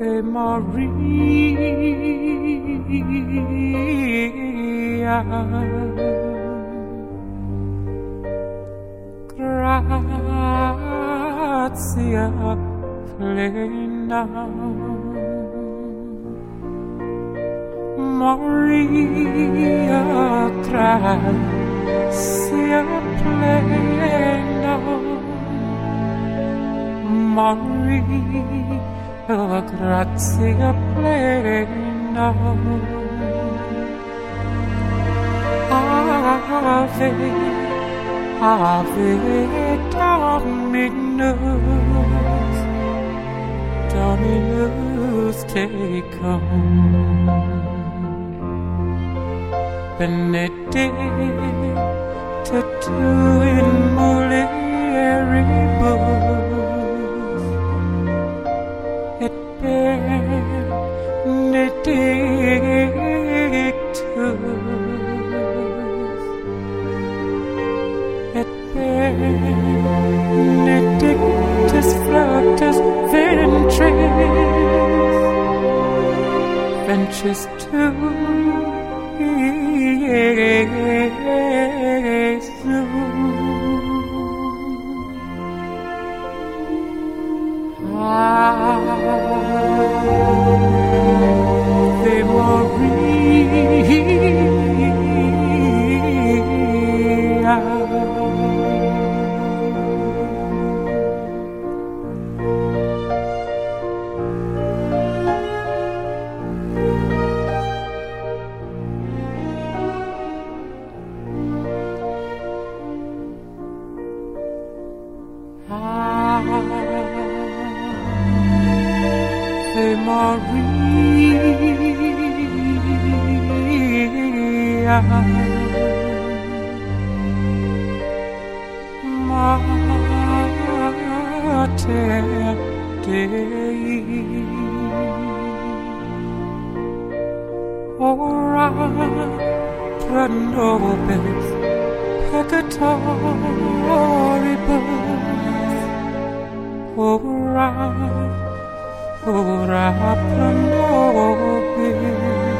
Ave Maria. Gratia plena. Maria, gratia plena. Maria gratia plena. Ave, Ave Dominus, Dominus tecum. Benedicta tu in mulieribus, benedictus fructus ventris, ventris tui, Ave Maria. Mater Dei. Ora pro nobis peccatoribus. Ora ora pro nobis.